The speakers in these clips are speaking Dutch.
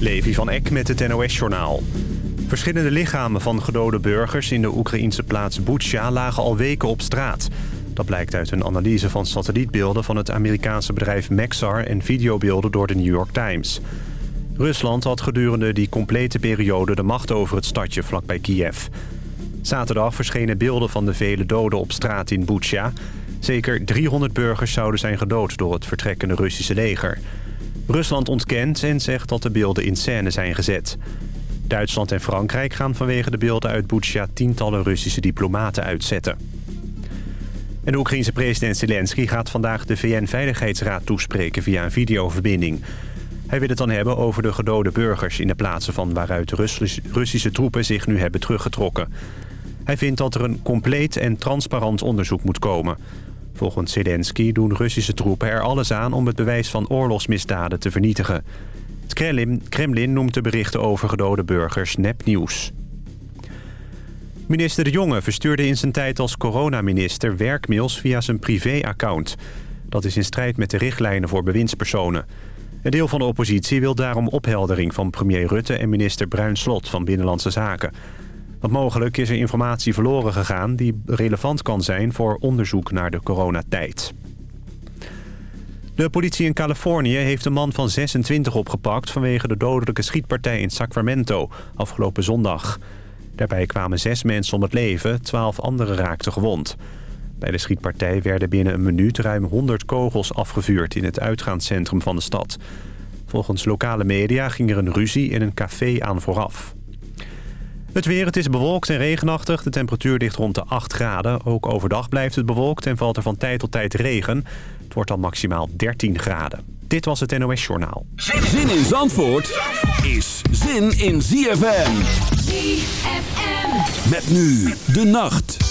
Levi van Eck met het NOS-journaal. Verschillende lichamen van gedode burgers in de Oekraïnse plaats Butsja lagen al weken op straat. Dat blijkt uit een analyse van satellietbeelden van het Amerikaanse bedrijf Maxar... en videobeelden door de New York Times. Rusland had gedurende die complete periode de macht over het stadje vlakbij Kiev. Zaterdag verschenen beelden van de vele doden op straat in Butsja. Zeker 300 burgers zouden zijn gedood door het vertrekkende Russische leger. Rusland ontkent en zegt dat de beelden in scène zijn gezet. Duitsland en Frankrijk gaan vanwege de beelden uit Butsja... tientallen Russische diplomaten uitzetten. En de Oekraïense president Zelensky gaat vandaag de VN-veiligheidsraad toespreken via een videoverbinding. Hij wil het dan hebben over de gedode burgers in de plaatsen van waaruit Russische troepen zich nu hebben teruggetrokken. Hij vindt dat er een compleet en transparant onderzoek moet komen. Volgens Zelensky doen Russische troepen er alles aan om het bewijs van oorlogsmisdaden te vernietigen. Het Kremlin, Kremlin noemt de berichten over gedode burgers nepnieuws. Minister De Jonge verstuurde in zijn tijd als coronaminister werkmails via zijn privéaccount. Dat is in strijd met de richtlijnen voor bewindspersonen. Een deel van de oppositie wil daarom opheldering van premier Rutte en minister Bruin Slot van Binnenlandse Zaken. Mogelijk is er informatie verloren gegaan die relevant kan zijn voor onderzoek naar de coronatijd. De politie in Californië heeft een man van 26 opgepakt... vanwege de dodelijke schietpartij in Sacramento afgelopen zondag. Daarbij kwamen zes mensen om het leven, twaalf anderen raakten gewond. Bij de schietpartij werden binnen een minuut ruim 100 kogels afgevuurd... in het uitgaanscentrum van de stad. Volgens lokale media ging er een ruzie in een café aan vooraf. Het weer, het is bewolkt en regenachtig. De temperatuur ligt rond de 8 graden. Ook overdag blijft het bewolkt en valt er van tijd tot tijd regen. Het wordt dan maximaal 13 graden. Dit was het NOS Journaal. Zin in Zandvoort is zin in ZFM. ZFM. Met nu de nacht.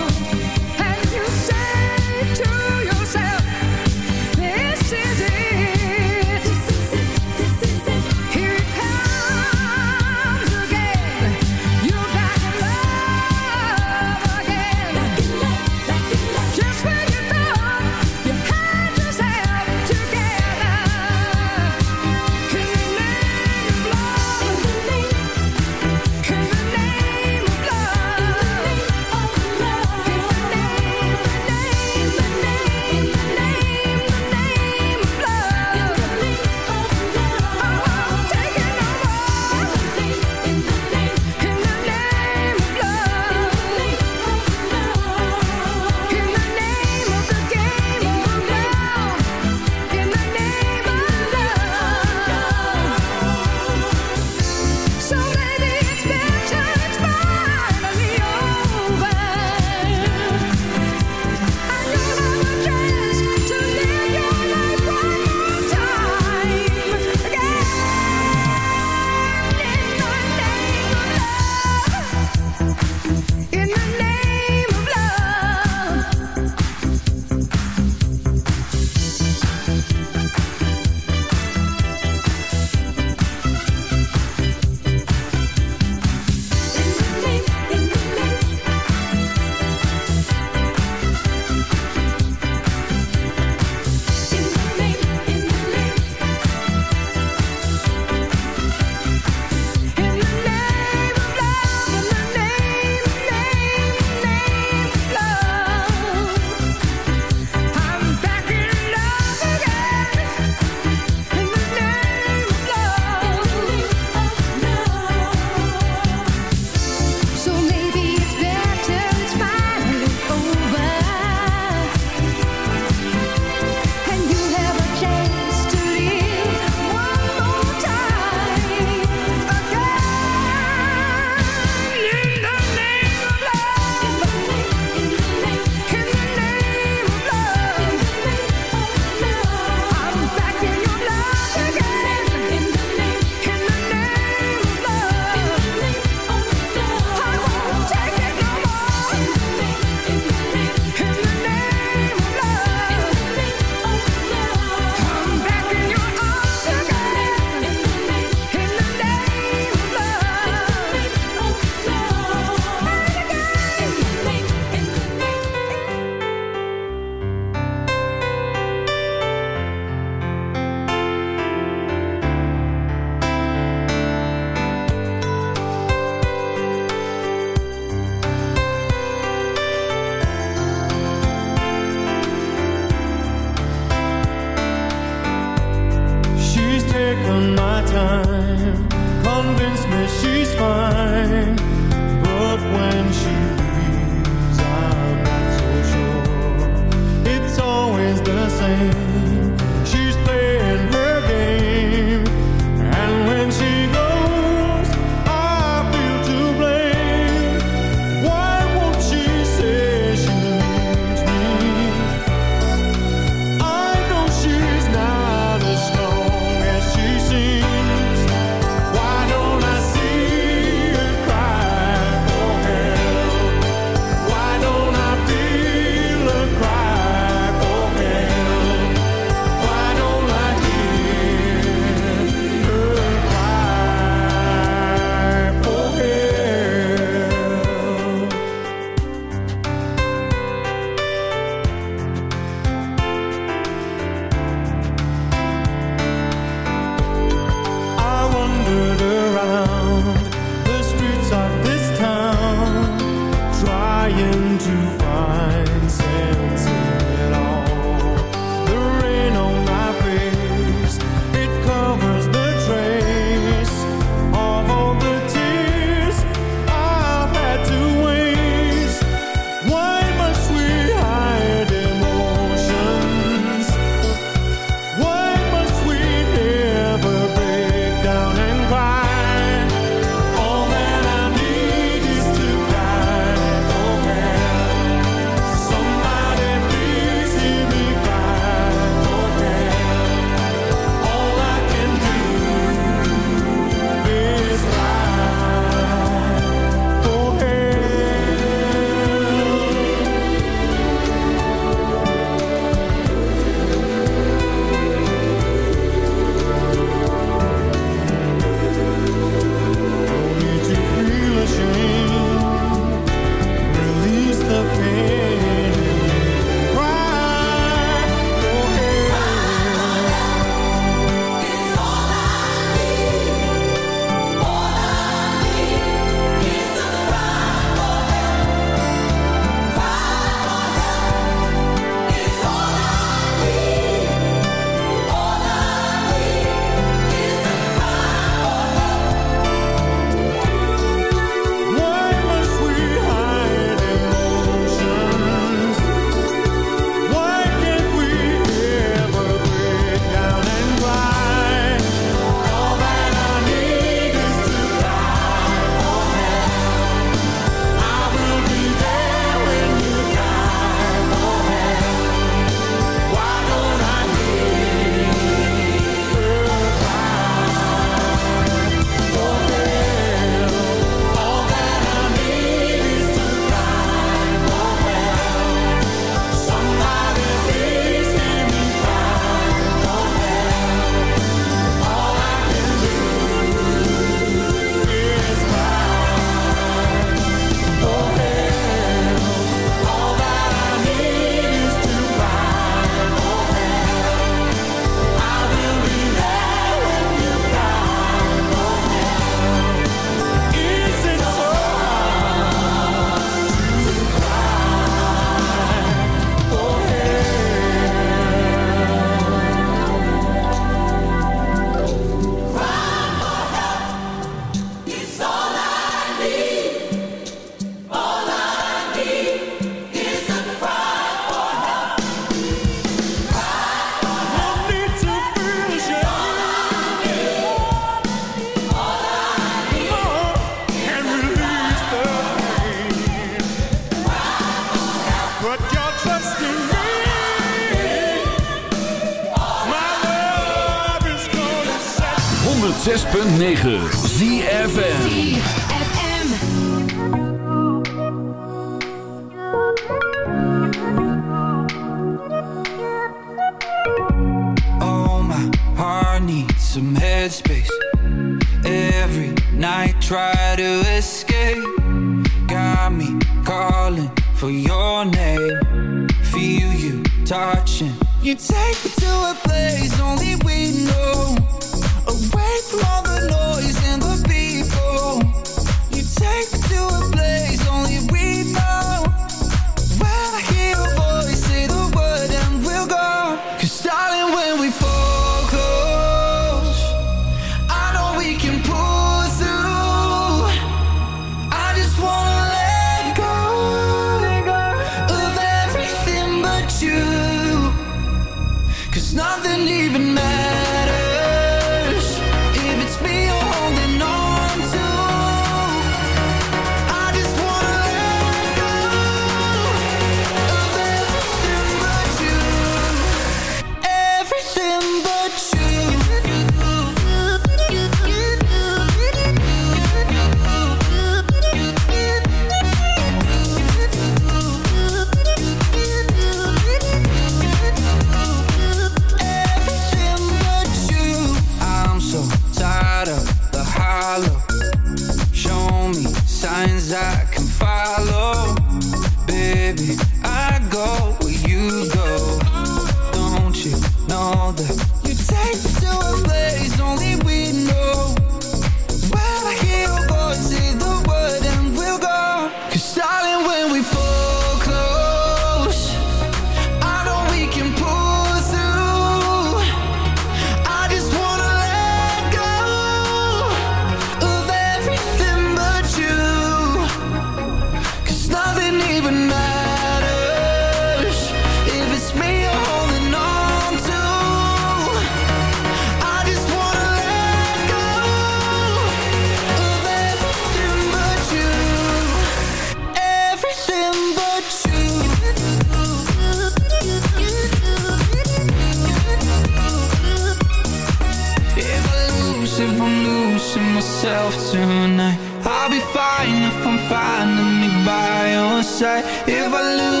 I'll be fine if I'm finding me by your side. If I lose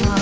fun.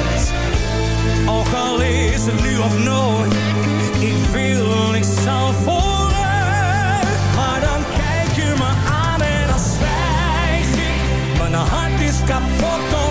is het nu of nooit. Ik wil niet zal vooruit. Maar dan kijk je me aan en dan zwijg ik. Mijn hart is kapot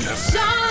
Ik